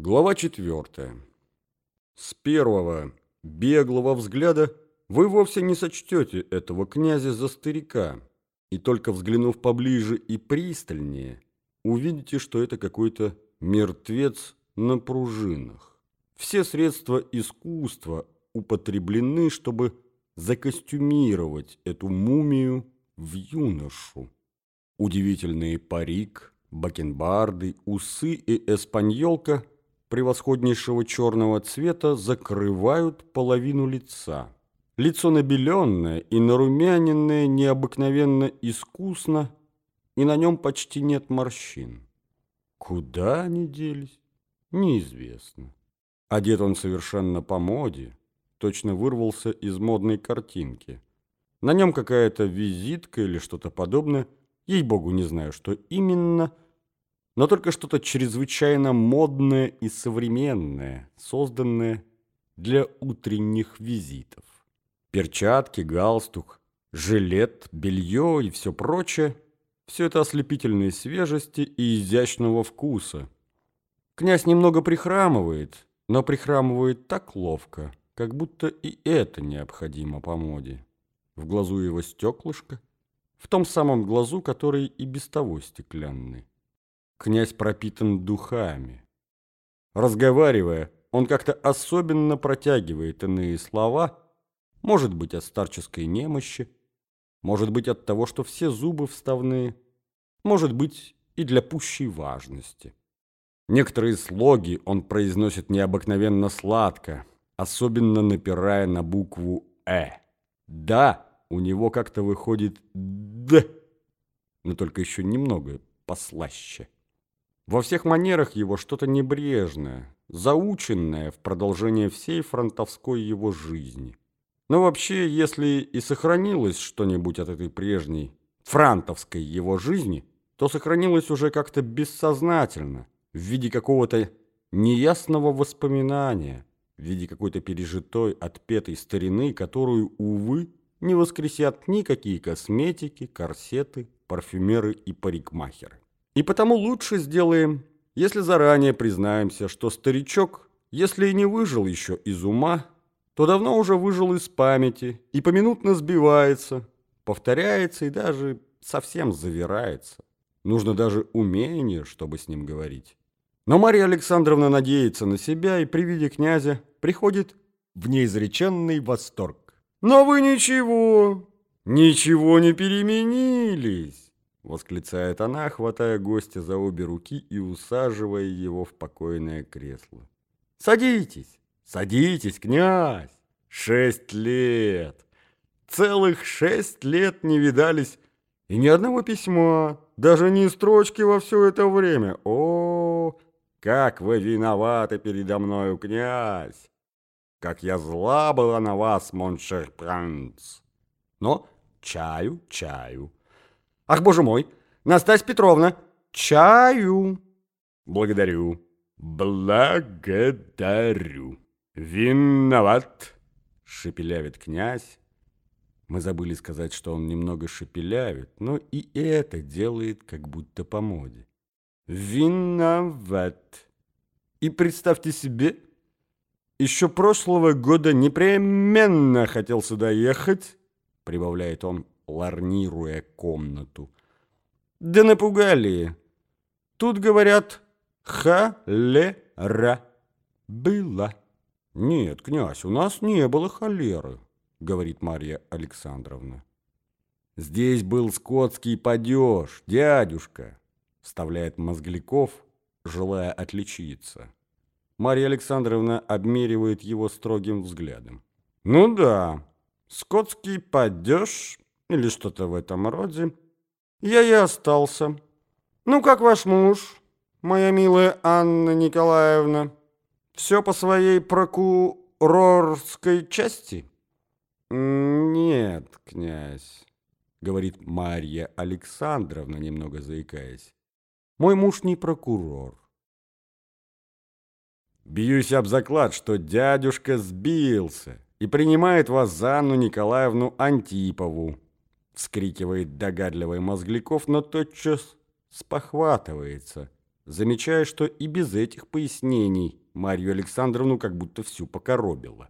Глава четвертая. С первого беглого взгляда вы вовсе не сочтете этого князя за старика, и только взглянув поближе и пристальнее, увидите, что это какой-то мертвец на пружинах. Все средства искусства употреблены, чтобы закостюмировать эту мумию в юношу. Удивительный парик, бакенбарды, усы и эспаньолка превосходнейшего черного цвета закрывают половину лица. Лицо набеленное и нарумяненное необыкновенно искусно, и на нем почти нет морщин. Куда они делись, неизвестно. Одет он совершенно по моде, точно вырвался из модной картинки. На нем какая-то визитка или что-то подобное, ей-богу, не знаю, что именно, но только что-то чрезвычайно модное и современное, созданное для утренних визитов. Перчатки, галстук, жилет, белье и все прочее – все это ослепительной свежести и изящного вкуса. Князь немного прихрамывает, но прихрамывает так ловко, как будто и это необходимо по моде. В глазу его стеклышко, в том самом глазу, который и без того стеклянный. Князь пропитан духами. Разговаривая, он как-то особенно протягивает иные слова, может быть, от старческой немощи, может быть, от того, что все зубы вставные, может быть, и для пущей важности. Некоторые слоги он произносит необыкновенно сладко, особенно напирая на букву «э». «Да» у него как-то выходит «д», но только еще немного послаще. Во всех манерах его что-то небрежное, заученное в продолжение всей фронтовской его жизни. Но вообще, если и сохранилось что-нибудь от этой прежней франтовской его жизни, то сохранилось уже как-то бессознательно, в виде какого-то неясного воспоминания, в виде какой-то пережитой, отпетой старины, которую, увы, не воскресят никакие косметики, корсеты, парфюмеры и парикмахеры. И потому лучше сделаем, если заранее признаемся, что старичок, если и не выжил еще из ума, то давно уже выжил из памяти и поминутно сбивается, повторяется и даже совсем завирается. Нужно даже умение, чтобы с ним говорить. Но Марья Александровна надеется на себя и при виде князя приходит в неизреченный восторг. «Но вы ничего, ничего не переменились!» Восклицает она, хватая гостя за обе руки и усаживая его в покойное кресло. «Садитесь!» Садитесь, князь! Шесть лет! Целых шесть лет не видались, и ни одного письма, даже ни строчки во все это время. О, как вы виноваты передо мною, князь! Как я зла была на вас, моншер Пранц! Но чаю, чаю. Ах, боже мой, Настасья Петровна, чаю! Благодарю, благодарю. «Виноват!» — шепелявит князь. Мы забыли сказать, что он немного шепелявит, но и это делает как будто по моде. «Виноват!» И представьте себе, еще прошлого года непременно хотел сюда ехать, прибавляет он, ларнируя комнату. Да напугали. Тут говорят «ха-ле-ра». Было. «Нет, князь, у нас не было холеры», — говорит Марья Александровна. «Здесь был скотский падеж, дядюшка», — вставляет Мозгляков, желая отличиться. Марья Александровна обмеривает его строгим взглядом. «Ну да, скотский падеж или что-то в этом роде. Я и остался. Ну, как ваш муж, моя милая Анна Николаевна?» Все по своей прокурорской части? Нет, князь, говорит Марья Александровна, немного заикаясь. Мой муж не прокурор. Бьюсь об заклад, что дядюшка сбился и принимает вас за Анну Николаевну Антипову, вскрикивает догадливый Мозгликов, но тотчас спохватывается – замечая, что и без этих пояснений Марью Александровну как будто всю покоробило.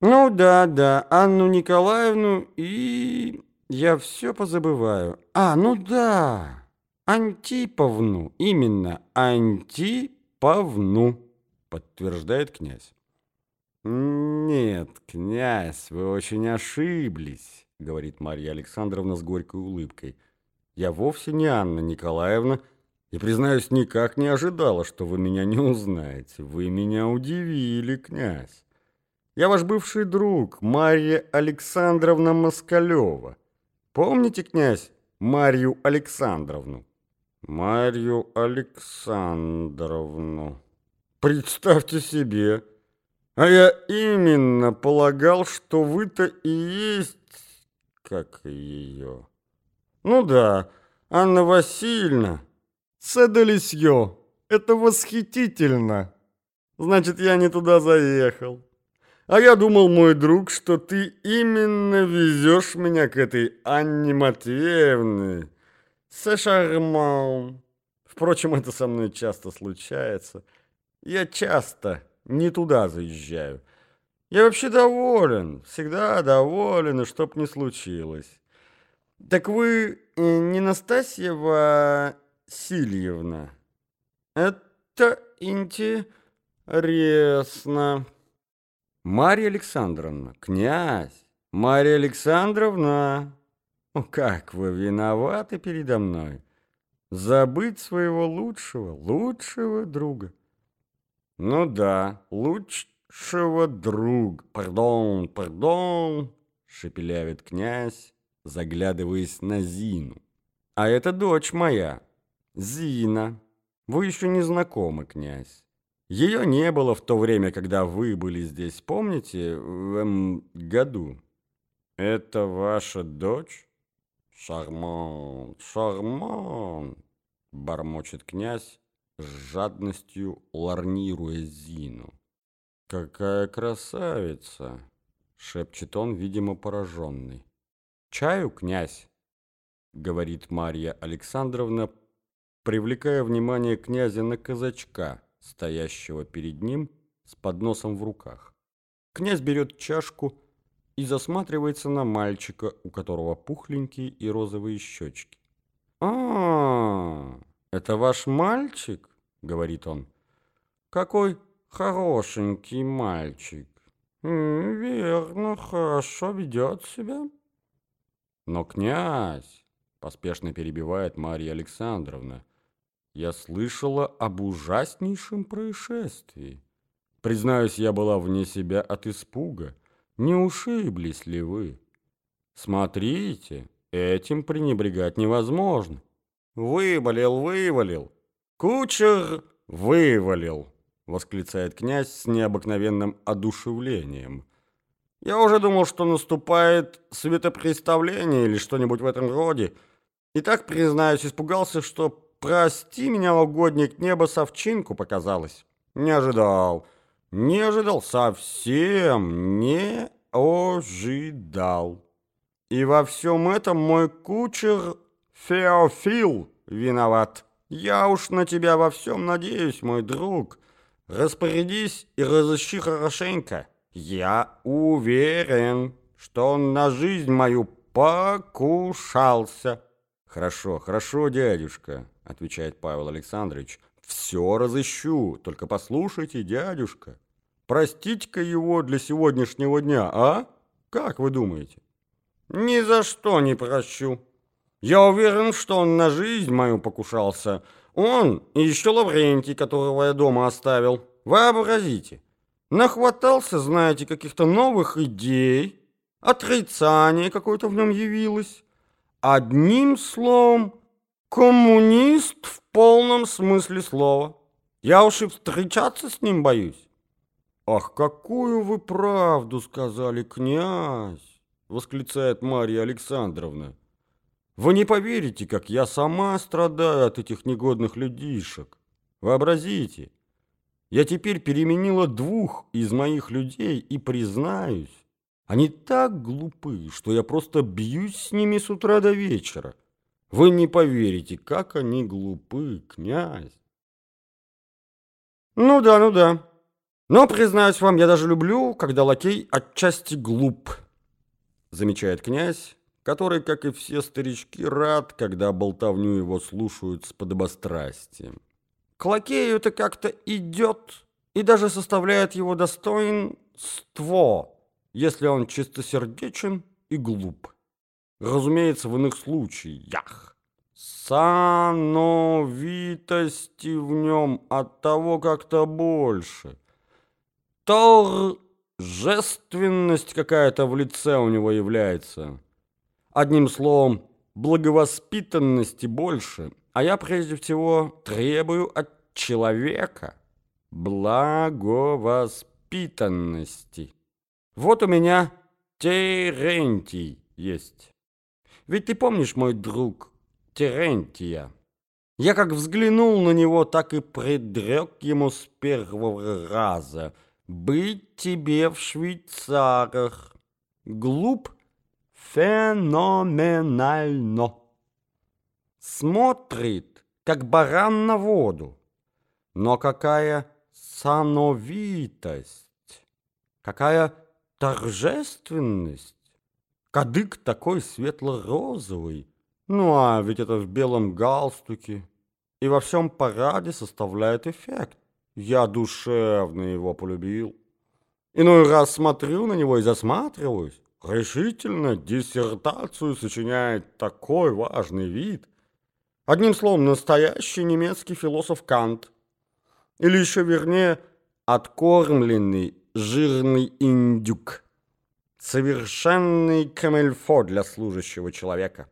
«Ну да, да, Анну Николаевну и... я все позабываю. А, ну да, Антиповну, именно Антиповну», подтверждает князь. «Нет, князь, вы очень ошиблись», — говорит Марья Александровна с горькой улыбкой. «Я вовсе не Анна Николаевна, и, признаюсь, никак не ожидала, что вы меня не узнаете. Вы меня удивили, князь. Я ваш бывший друг, Марья Александровна Москалева. Помните, князь, Марью Александровну?» «Марью Александровну. Представьте себе!» А я именно полагал, что вы-то и есть... Как ее? Ну да, Анна Васильевна. Седалисье. Это восхитительно. Значит, я не туда заехал. А я думал, мой друг, что ты именно везешь меня к этой Анне Матвеевне. Се шарман. Впрочем, это со мной часто случается. Я часто не туда заезжаю. Я вообще доволен, всегда доволен, и чтоб не случилось. Так вы э, не Настасья Васильевна? Это интересно. Марья Александровна, князь, Марья Александровна, ну как вы виноваты передо мной? Забыть своего лучшего, лучшего друга. Ну да, лучшего друг. Пардон, пардон, шепелявит князь, заглядываясь на Зину. А это дочь моя, Зина. Вы еще не знакомы, князь. Ее не было в то время, когда вы были здесь, помните, в этом году. Это ваша дочь? Шарман, шарман, бормочет князь, с жадностью ларнируя Зину. «Какая красавица!» — шепчет он, видимо, пораженный. «Чаю, князь?» — говорит Марья Александровна, привлекая внимание князя на казачка, стоящего перед ним с подносом в руках. Князь берет чашку и засматривается на мальчика, у которого пухленькие и розовые щечки. а, -а, «Это ваш мальчик?» — говорит он. «Какой хорошенький мальчик. Верно, хорошо ведет себя». «Но, князь!» — поспешно перебивает Марья Александровна. «Я слышала об ужаснейшем происшествии. Признаюсь, я была вне себя от испуга. Не ушиблись ли вы? Смотрите, этим пренебрегать невозможно». «Выболел, вывалил! Кучер вывалил!» — восклицает князь с необыкновенным одушевлением. «Я уже думал, что наступает светопреставление или что-нибудь в этом роде. И так, признаюсь, испугался, что, прости меня, угодник, небо совчинку показалось. Не ожидал, не ожидал, совсем не ожидал. И во всем этом мой кучер Феофил виноват. Я уж на тебя во всем надеюсь, мой друг. Распорядись и разыщи хорошенько. Я уверен, что он на жизнь мою покушался. Хорошо, хорошо, дядюшка, отвечает Павел Александрович. Все разыщу, только послушайте, дядюшка. Простите-ка его для сегодняшнего дня, а? Как вы думаете? Ни за что не прощу. Я уверен, что он на жизнь мою покушался. Он и еще Лаврентий, которого я дома оставил. Вообразите. Нахватался, знаете, каких-то новых идей. Отрицание какое-то в нем явилось. Одним словом, коммунист в полном смысле слова. Я уж и встречаться с ним боюсь. «Ах, какую вы правду сказали, князь!» — восклицает Марья Александровна. Вы не поверите, как я сама страдаю от этих негодных людишек. Вообразите, я теперь переменила двух из моих людей и признаюсь, они так глупы, что я просто бьюсь с ними с утра до вечера. Вы не поверите, как они глупы, князь. Ну да, ну да. Но, признаюсь вам, я даже люблю, когда лакей отчасти глуп, замечает князь, который, как и все старички, рад, когда болтовню его слушают с подобострастием. К лакею это как-то идет и даже составляет его достоинство, если он чистосердечен и глуп. Разумеется, в иных случаях. Сановитости в нем от того как-то больше. Торжественность какая-то в лице у него является. Одним словом, благовоспитанности больше, а я прежде всего требую от человека благовоспитанности. Вот у меня Терентий есть. Ведь ты помнишь, мой друг, Терентия? Я как взглянул на него, так и предрек ему с первого раза. Быть тебе в Швейцарах. Глуп феноменально. Смотрит, как баран на воду. Но какая сановитость, какая торжественность. Кадык такой светло-розовый. Ну а ведь это в белом галстуке. И во всем параде составляет эффект. Я душевно его полюбил. Иной раз смотрю на него и засматриваюсь. Решительно диссертацию сочиняет такой важный вид. Одним словом, настоящий немецкий философ Кант. Или еще вернее, откормленный жирный индюк. Совершенный камельфо для служащего человека.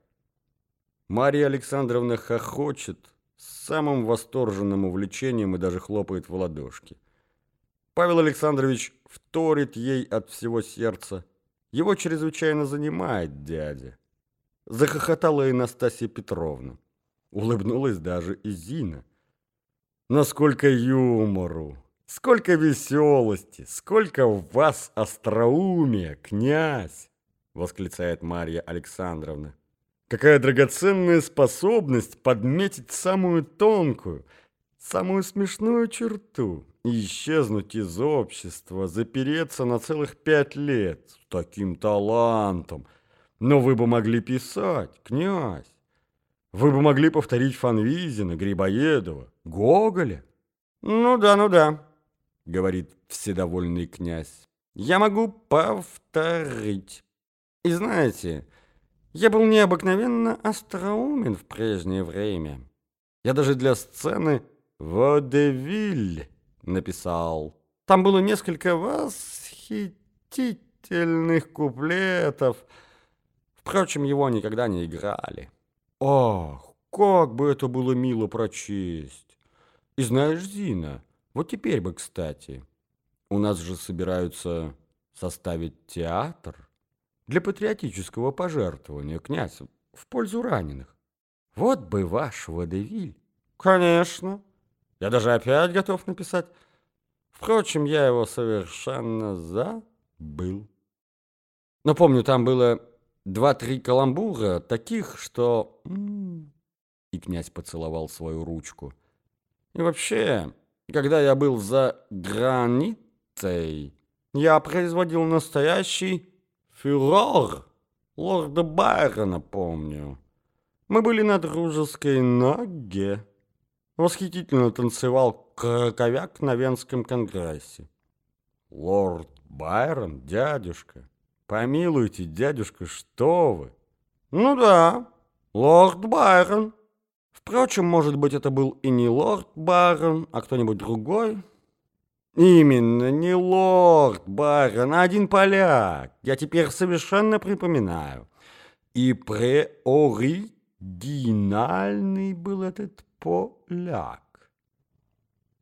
Мария Александровна хохочет с самым восторженным увлечением и даже хлопает в ладошки. Павел Александрович вторит ей от всего сердца. Его чрезвычайно занимает дядя. Захохотала и Настасья Петровна. Улыбнулась даже и Зина. Насколько юмору! Сколько веселости, сколько в вас остроумия, князь! Восклицает Марья Александровна. Какая драгоценная способность подметить самую тонкую, самую смешную черту и исчезнуть из общества, запереться на целых пять лет таким талантом. Но вы бы могли писать, князь. Вы бы могли повторить Фанвизина, Грибоедова, Гоголя. Ну да, ну да говорит вседовольный князь. Я могу повторить. И знаете, я был необыкновенно остроумен в прежнее время. Я даже для сцены «Водевиль» написал. Там было несколько восхитительных куплетов. Впрочем, его никогда не играли. Ох, как бы это было мило прочесть! И знаешь, Зина, вот теперь бы, кстати, у нас же собираются составить театр для патриотического пожертвования, князь, в пользу раненых. Вот бы ваш водевиль. Конечно. Я даже опять готов написать. Впрочем, я его совершенно забыл. Но помню, там было два-три каламбура, таких, что... И князь поцеловал свою ручку. И вообще, когда я был за границей, я производил настоящий фюрор. Лорда Байрона помню. Мы были на дружеской ноге. Восхитительно танцевал краковяк на Венском конгрессе. Лорд Байрон, дядюшка. Помилуйте, дядюшка, что вы? Ну да, лорд Байрон. Впрочем, может быть, это был и не лорд Барон, а кто-нибудь другой. Именно, не лорд Барон, а один поляк. Я теперь совершенно припоминаю. И преоригинальный был этот поляк.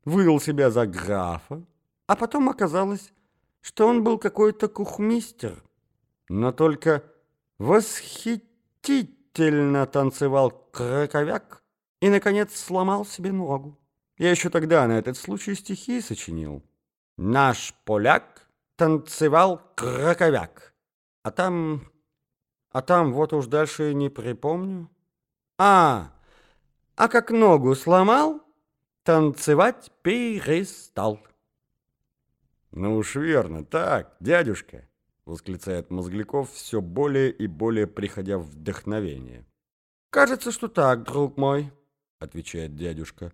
Выдал себя за графа, а потом оказалось, что он был какой-то кухмистер, но только восхитительно танцевал краковяк и, наконец, сломал себе ногу. Я еще тогда на этот случай стихи сочинил. Наш поляк танцевал краковяк. А там... А там вот уж дальше не припомню. А, а как ногу сломал, танцевать перестал. Ну уж верно, так, дядюшка, восклицает Мозгляков, все более и более приходя в вдохновение. Кажется, что так, друг мой, отвечает дядюшка.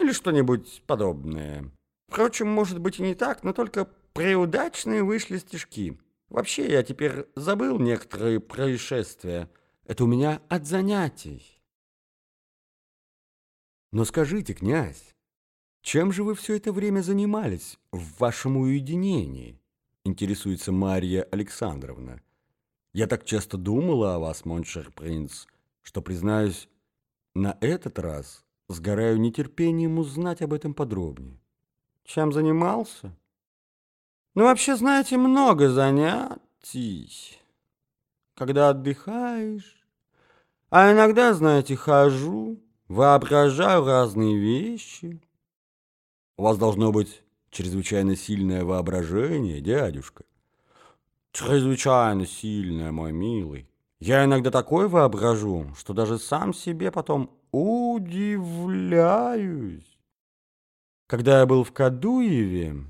Или что-нибудь подобное. Впрочем, может быть и не так, но только преудачные вышли стишки. Вообще, я теперь забыл некоторые происшествия. Это у меня от занятий. Но скажите, князь, чем же вы все это время занимались в вашем уединении? Интересуется Марья Александровна. Я так часто думала о вас, mon cher prince, что, признаюсь, на этот раз сгораю нетерпением узнать об этом подробнее. Чем занимался? Ну, вообще, знаете, много занятий. Когда отдыхаешь. А иногда, знаете, хожу, воображаю разные вещи. У вас должно быть чрезвычайно сильное воображение, дядюшка. Чрезвычайно сильное, мой милый. Я иногда такое воображу, что даже сам себе потом удивляюсь. Когда я был в Кадуеве...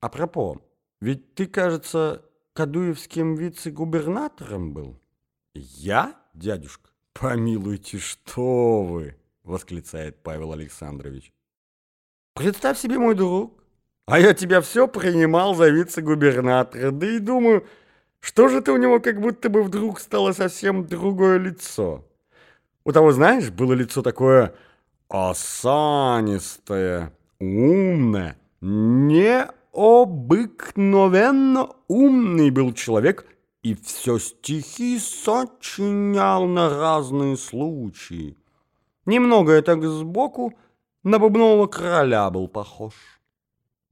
А пропо, ведь ты, кажется, кадуевским вице-губернатором был? Я, дядюшка? Помилуйте, что вы! Восклицает Павел Александрович. Представь себе, мой друг, а я тебя все принимал за вице-губернатора, да и думаю, что же ты у него как будто бы вдруг стало совсем другое лицо. У того, знаешь, было лицо такое осанистое, умное, необыкновенно умный был человек и все стихи сочинял на разные случаи. Немного я так сбоку на бубнового короля был похож.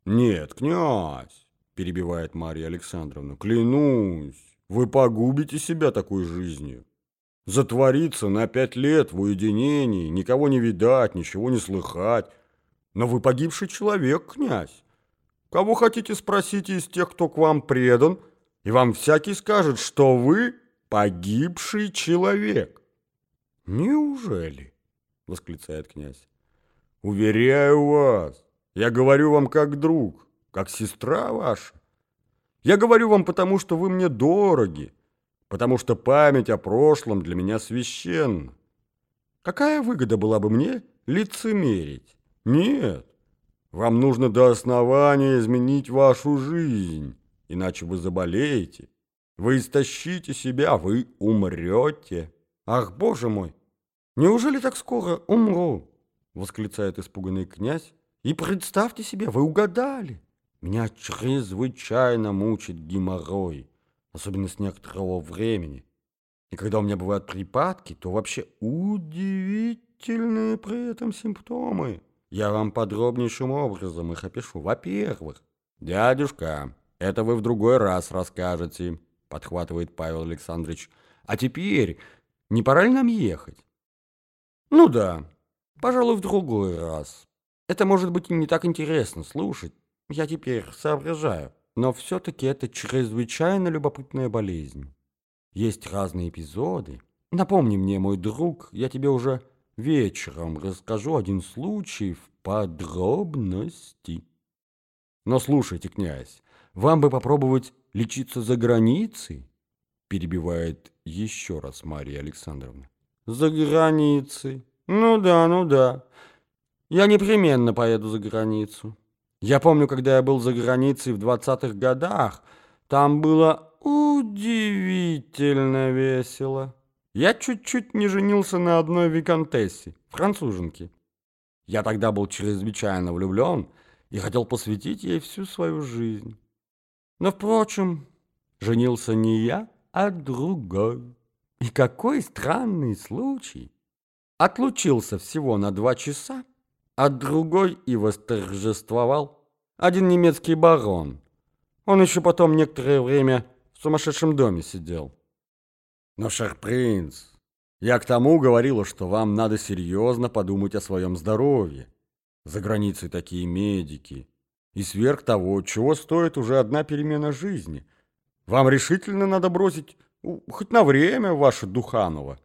«Нет, князь!» — перебивает Марья Александровна. «Клянусь, вы погубите себя такой жизнью. Затвориться на пять лет в уединении, никого не видать, ничего не слыхать. Но вы погибший человек, князь. Кого хотите спросить из тех, кто к вам предан, и вам всякий скажет, что вы погибший человек». «Неужели?» — восклицает князь. Уверяю вас, я говорю вам как друг, как сестра ваша. Я говорю вам потому, что вы мне дороги, потому что память о прошлом для меня священна. Какая выгода была бы мне лицемерить? Нет, вам нужно до основания изменить вашу жизнь, иначе вы заболеете, вы истощите себя, вы умрете. Ах, боже мой, неужели так скоро умру? Восклицает испуганный князь. И представьте себе, вы угадали. Меня чрезвычайно мучит геморрой, особенно с некоторого времени. И когда у меня бывают припадки, то вообще удивительные при этом симптомы. Я вам подробнейшим образом их опишу. Во-первых, дядюшка, это вы в другой раз расскажете, подхватывает Павел Александрович. А теперь не пора ли нам ехать? Ну да, Пожалуй, в другой раз. Это может быть не так интересно слушать. Я теперь соображаю. Но все-таки это чрезвычайно любопытная болезнь. Есть разные эпизоды. Напомни мне, мой друг, я тебе уже вечером расскажу один случай в подробности. Но слушайте, князь, вам бы попробовать лечиться за границей, перебивает еще раз Мария Александровна. За границей. Ну да, ну да. Я непременно поеду за границу. Я помню, когда я был за границей в двадцатых годах, там было удивительно весело. Я чуть-чуть не женился на одной виконтессе, француженке. Я тогда был чрезвычайно влюблен и хотел посвятить ей всю свою жизнь. Но, впрочем, женился не я, а другой. И какой странный случай! Отлучился всего на два часа, а другой и восторжествовал. Один немецкий барон. Он еще потом некоторое время в сумасшедшем доме сидел. Но, шерпринц, я к тому говорила, что вам надо серьезно подумать о своем здоровье. За границей такие медики. И сверх того, чего стоит уже одна перемена жизни. Вам решительно надо бросить, хоть на время, ваше Духаново.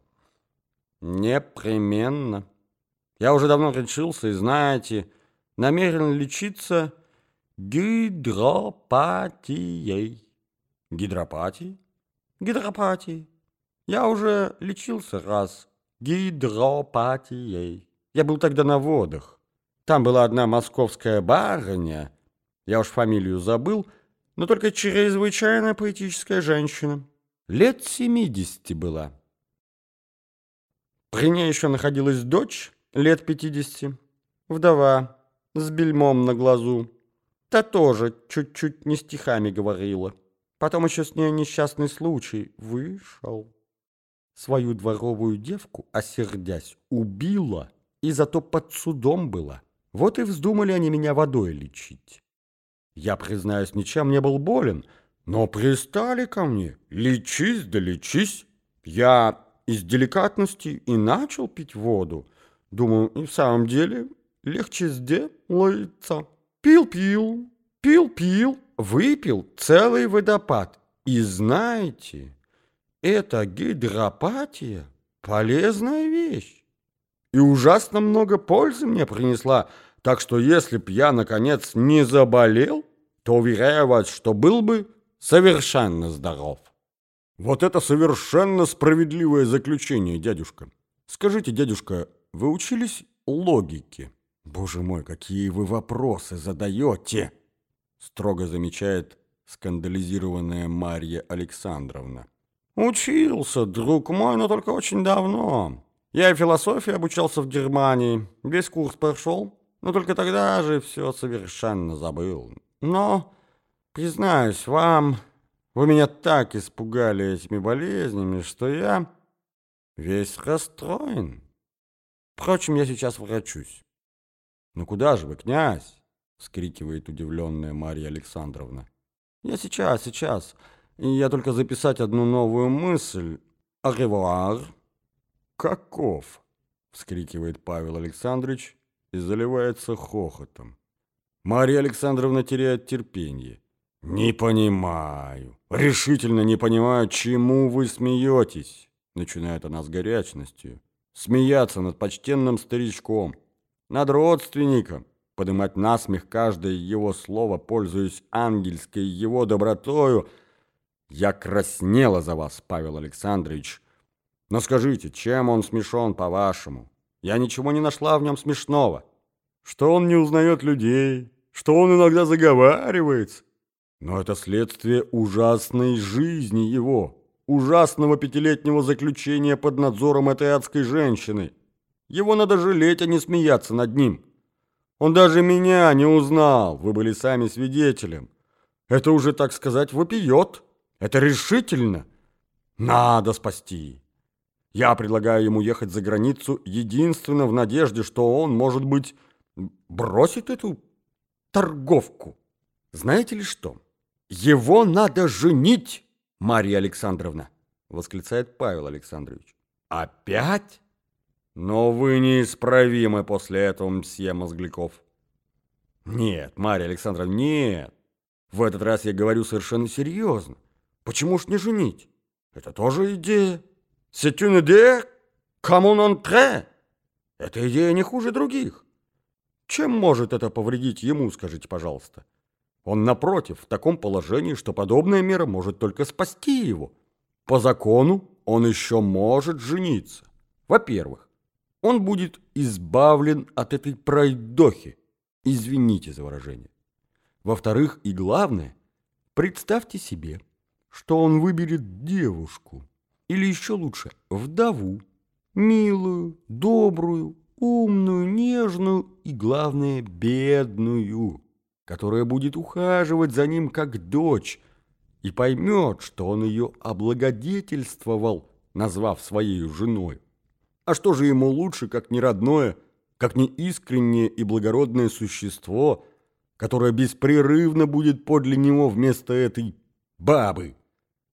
Непременно. Я уже давно решился и, знаете, намерен лечиться гидропатией. Гидропатией? Гидропатией. Я уже лечился раз гидропатией. Я был тогда на водах. Там была одна московская барыня, я уж фамилию забыл, но только чрезвычайно поэтическая женщина. Лет семидесяти была. При ней еще находилась дочь, лет пятидесяти, вдова, с бельмом на глазу. Та тоже чуть-чуть не стихами говорила. Потом еще с ней несчастный случай вышел. Свою дворовую девку, осердясь, убила и зато под судом была. Вот и вздумали они меня водой лечить. Я, признаюсь, ничем не был болен, но пристали ко мне. Лечись да лечись. Я из деликатности и начал пить воду. Думаю, и в самом деле легче сделается. Пил-пил, пил-пил, выпил целый водопад. И знаете, эта гидропатия – полезная вещь. И ужасно много пользы мне принесла, так что если б я, наконец, не заболел, то уверяю вас, что был бы совершенно здоров. Вот это совершенно справедливое заключение, дядюшка. Скажите, дядюшка, вы учились логике? Боже мой, какие вы вопросы задаете! Строго замечает скандализированная Марья Александровна. Учился, друг мой, но только очень давно. Я и философии обучался в Германии, весь курс прошел, но только тогда же все совершенно забыл. Но, признаюсь вам, вы меня так испугали этими болезнями, что я весь расстроен. Впрочем, я сейчас врачусь. «Ну куда же вы, князь?» — скрикивает удивленная Марья Александровна. «Я сейчас, сейчас. Я только записать одну новую мысль. Аревуар». «Каков?» — вскрикивает Павел Александрович и заливается хохотом. Мария Александровна теряет терпение. «Не понимаю, решительно не понимаю, чему вы смеетесь», начинает она с горячностью. «Смеяться над почтенным старичком, над родственником, поднимать насмех каждое его слово, пользуясь ангельской его добротою. Я краснела за вас, Павел Александрович. Но скажите, чем он смешон, по-вашему? Я ничего не нашла в нем смешного. Что он не узнает людей, что он иногда заговаривается. Но это следствие ужасной жизни его, ужасного пятилетнего заключения под надзором этой адской женщины. Его надо жалеть, а не смеяться над ним. Он даже меня не узнал, вы были сами свидетелем. Это уже, так сказать, вопиет. Это решительно. Надо спасти. Я предлагаю ему ехать за границу единственно в надежде, что он, может быть, бросит эту торговку. Знаете ли что? Его надо женить, Марья Александровна, восклицает Павел Александрович. Опять? Но вы неисправимы после этого, мсье Мозгляков. Нет, Марья Александровна, нет. В этот раз я говорю совершенно серьезно. Почему ж не женить? Это тоже идея. C'est une idée comme un entrée. Эта идея не хуже других. Чем может это повредить ему, скажите, пожалуйста? Он, напротив, в таком положении, что подобная мера может только спасти его. По закону он еще может жениться. Во-первых, он будет избавлен от этой пройдохи. Извините за выражение. Во-вторых, и главное, представьте себе, что он выберет девушку, или еще лучше, вдову, милую, добрую, умную, нежную и, главное, бедную, которая будет ухаживать за ним как дочь и поймет, что он ее облагодетельствовал, назвав своей женой. А что же ему лучше, как не родное, как не искреннее и благородное существо, которое беспрерывно будет подле него вместо этой бабы?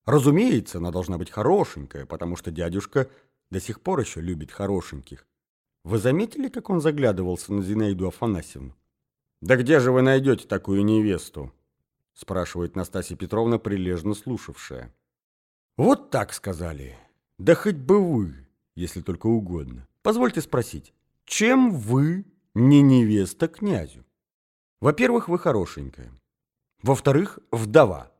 Разумеется, она должна быть хорошенькая, потому что дядюшка до сих пор еще любит хорошеньких. Вы заметили, как он заглядывался на Зинаиду Афанасьевну? «Да где же вы найдете такую невесту?» спрашивает Настасья Петровна, прилежно слушавшая. «Вот так сказали. Да хоть бы вы, если только угодно. Позвольте спросить, чем вы не невеста князю? Во-первых, вы хорошенькая. Во-вторых, вдова.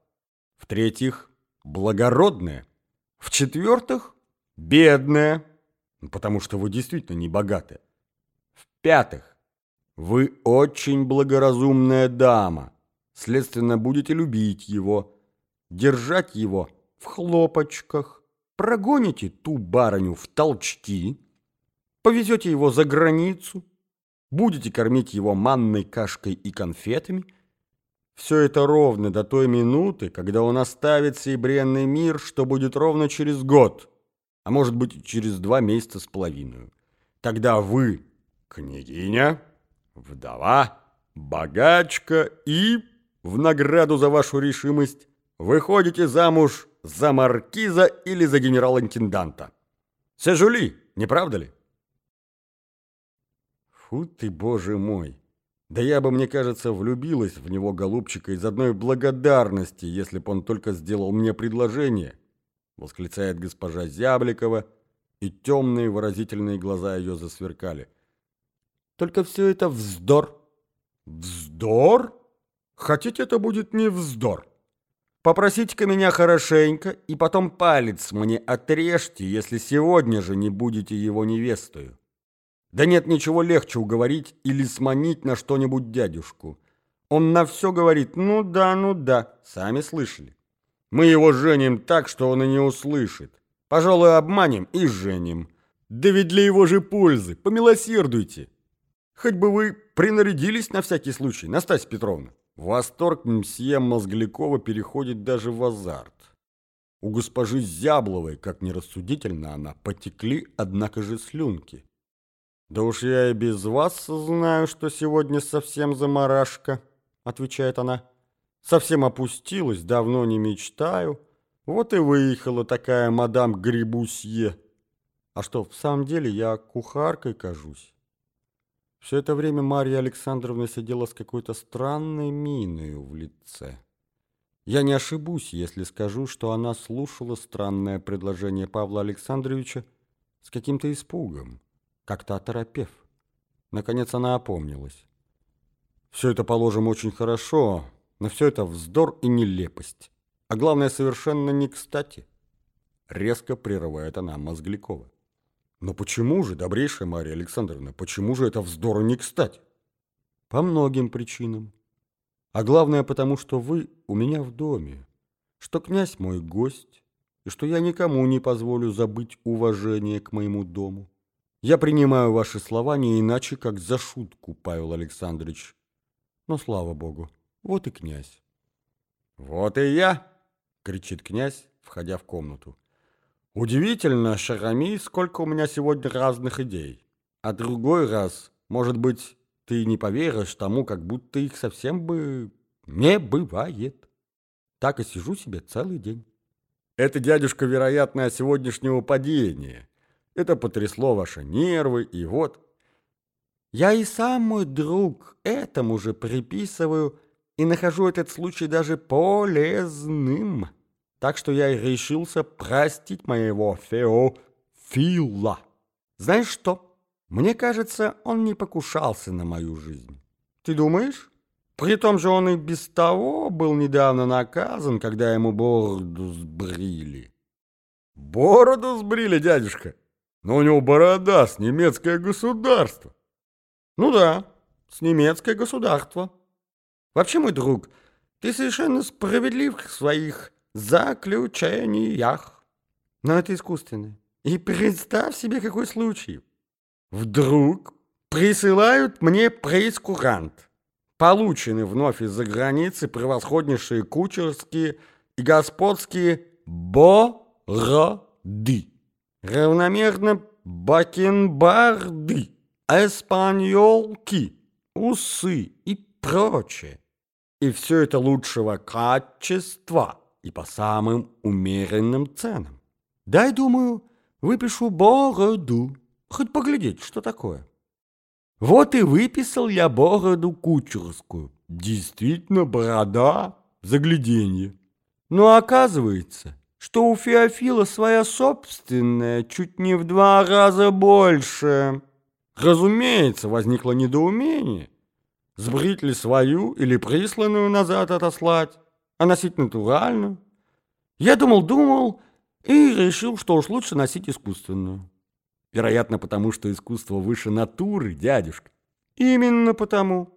В-третьих, благородная. В-четвертых, бедная, потому что вы действительно не богаты. В-пятых, вы очень благоразумная дама, следственно, будете любить его, держать его в хлопочках, прогоните ту барыню в толчки, повезете его за границу, будете кормить его манной кашкой и конфетами. Все это ровно до той минуты, когда он оставит сей бренный мир, что будет ровно через год, а может быть через два месяца с половиной. Тогда вы, княгиня, вдова, богачка и, в награду за вашу решимость, выходите замуж за маркиза или за генерал-интенданта. Сежули, не правда ли? Фу ты, боже мой! Да я бы, мне кажется, влюбилась в него, голубчика, из одной благодарности, если бы он только сделал мне предложение, восклицает госпожа Зябликова, и темные выразительные глаза ее засверкали. Только все это вздор. Вздор? Хотите, это будет не вздор. Попросите-ка меня хорошенько, и потом палец мне отрежьте, если сегодня же не будете его невестою. Да нет ничего легче уговорить или сманить на что-нибудь дядюшку. Он на все говорит «ну да, ну да», сами слышали. Мы его женим так, что он и не услышит. Пожалуй, обманем и женим. Да ведь для его же пользы, помилосердуйте. Хоть бы вы принарядились на всякий случай, Настасья Петровна. Восторг мсье Мозглякова переходит даже в азарт. У госпожи Зябловой, как нерассудительно она, потекли, однако же, слюнки. «Да уж я и без вас знаю, что сегодня совсем заморашка», — отвечает она. «Совсем опустилась, давно не мечтаю. Вот и выехала такая мадам Грибусье. А что, в самом деле я кухаркой кажусь?» Все это время Марья Александровна сидела с какой-то странной миной в лице. Я не ошибусь, если скажу, что она слушала странное предложение Павла Александровича с каким-то испугом как-то оторопев. Наконец она опомнилась. Все это, положим, очень хорошо, но все это вздор и нелепость. А главное, совершенно не кстати. Резко прерывает она Мозглякова. Но почему же, добрейшая Мария Александровна, почему же это вздор и не кстати? По многим причинам. А главное, потому что вы у меня в доме, что князь мой гость, и что я никому не позволю забыть уважение к моему дому. Я принимаю ваши слова не иначе, как за шутку, Павел Александрович. Но, слава богу, вот и князь. Вот и я, кричит князь, входя в комнату. Удивительно, Шарами, сколько у меня сегодня разных идей. А другой раз, может быть, ты не поверишь тому, как будто их совсем бы не бывает. Так и сижу себе целый день. Это, дядюшка, вероятно, от сегодняшнего падения. Это потрясло ваши нервы, и вот... Я и сам, мой друг, этому же приписываю и нахожу этот случай даже полезным. Так что я и решился простить моего Феофила. Знаешь что? Мне кажется, он не покушался на мою жизнь. Ты думаешь? При том же он и без того был недавно наказан, когда ему бороду сбрили. Бороду сбрили, дядюшка? Но у него борода с немецкое государство. Ну да, с немецкое государство. Вообще, мой друг, ты совершенно справедлив в своих заключениях. Но это искусственно. И представь себе, какой случай. Вдруг присылают мне прейскурант. Получены вновь из-за границы превосходнейшие кучерские и господские бороды равномерно бакенбарды, эспаньолки, усы и прочее. И все это лучшего качества и по самым умеренным ценам. Дай, думаю, выпишу бороду, хоть поглядеть, что такое. Вот и выписал я бороду кучерскую. Действительно, борода, загляденье. Но оказывается, что у Феофила своя собственная, чуть не в два раза больше. Разумеется, возникло недоумение. Сбрить ли свою или присланную назад отослать, а носить натуральную? Я думал-думал и решил, что уж лучше носить искусственную. Вероятно, потому что искусство выше натуры, дядюшка. Именно потому.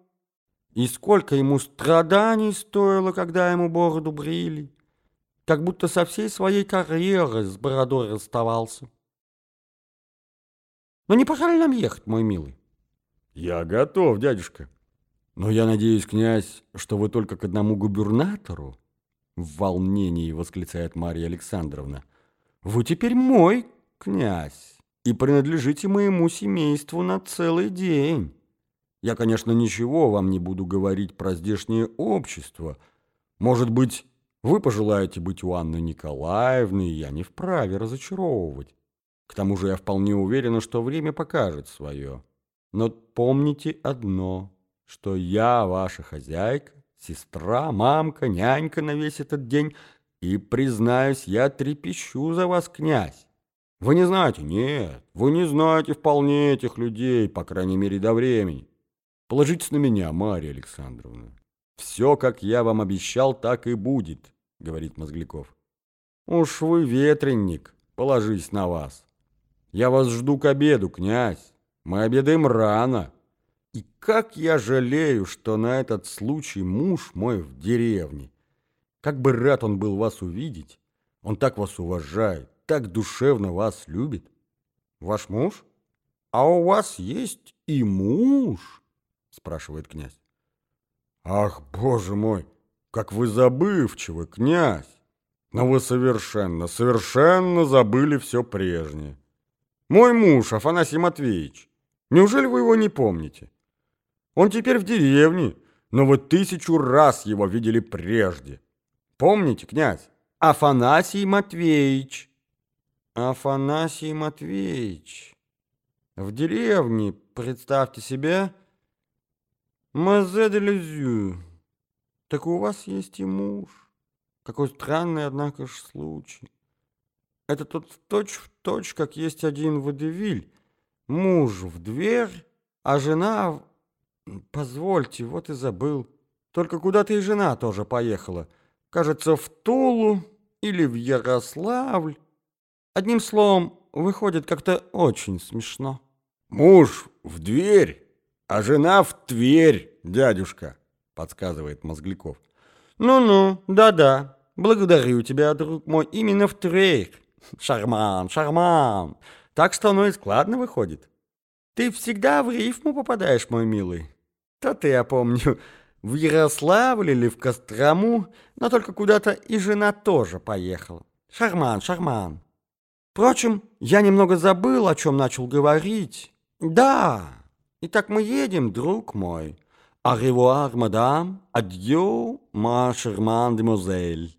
И сколько ему страданий стоило, когда ему бороду брили. Как будто со всей своей карьерой с бородой расставался. Но не пора ли нам ехать, мой милый? Я готов, дядюшка. Но я надеюсь, князь, что вы только к одному губернатору? В волнении восклицает Марья Александровна. Вы теперь мой князь и принадлежите моему семейству на целый день. Я, конечно, ничего вам не буду говорить про здешнее общество. Может быть, вы пожелаете быть у Анны Николаевны, и я не вправе разочаровывать. К тому же я вполне уверена, что время покажет свое. Но помните одно, что я ваша хозяйка, сестра, мамка, нянька на весь этот день, и, признаюсь, я трепещу за вас, князь. Вы не знаете? Нет, вы не знаете вполне этих людей, по крайней мере, до времени. Положитесь на меня, Марья Александровна. Все, как я вам обещал, так и будет, говорит Мозгликов. Уж вы ветренник, положись на вас. Я вас жду к обеду, князь. Мы обедаем рано. И как я жалею, что на этот случай муж мой в деревне. Как бы рад он был вас увидеть. Он так вас уважает так душевно вас любит? Ваш муж? А у вас есть и муж? Спрашивает князь. Ах, боже мой, как вы забывчивы, князь! Но вы совершенно, совершенно забыли все прежнее. Мой муж, Афанасий Матвеевич, неужели вы его не помните? Он теперь в деревне, но вы тысячу раз его видели прежде. Помните, князь? Афанасий Матвеевич. Афанасий Матвеевич, в деревне, представьте себе, Мазе де. Так у вас есть и муж. Какой странный, однако ж, случай. Это тот точь в точь, как есть один водевиль. Муж в дверь, а жена... Позвольте, вот и забыл. Только куда-то и жена тоже поехала. Кажется, в Тулу или в Ярославль. Одним словом, выходит как-то очень смешно. Муж в дверь, а жена в Тверь, дядюшка, подсказывает Мозгликов. Ну-ну, да-да. Благодарю тебя, друг мой, именно в Тверь. Шарман, шарман. Так что оно и складно выходит. Ты всегда в рифму попадаешь, мой милый. То-то я помню, в Ярославле или в Кострому, но только куда-то и жена тоже поехала. Шарман, шарман. Впрочем, я немного забыл, о чем начал говорить. Да, итак мы едем, друг мой. «Аревуар, мадам, адьё, ма шерман демозель»,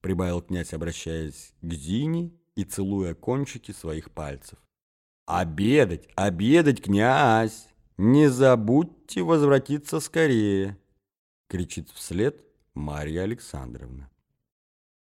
прибавил князь, обращаясь к Зине и целуя кончики своих пальцев. «Обедать, обедать, князь! Не забудьте возвратиться скорее!» кричит вслед Марья Александровна.